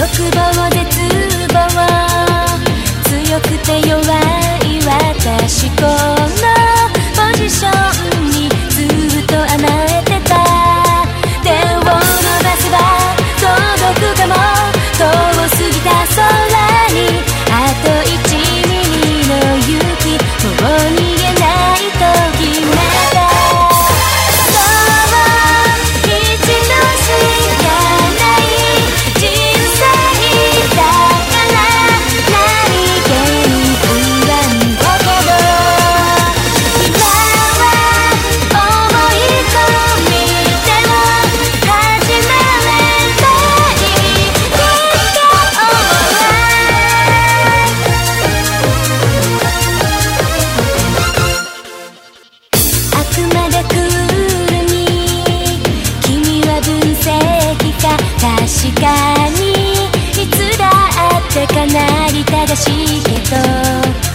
欲望絶望強くて弱い私この探しいけど